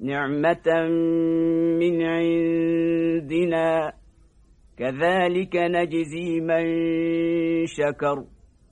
نعمة من عندنا. كذلك نجزي من شكر.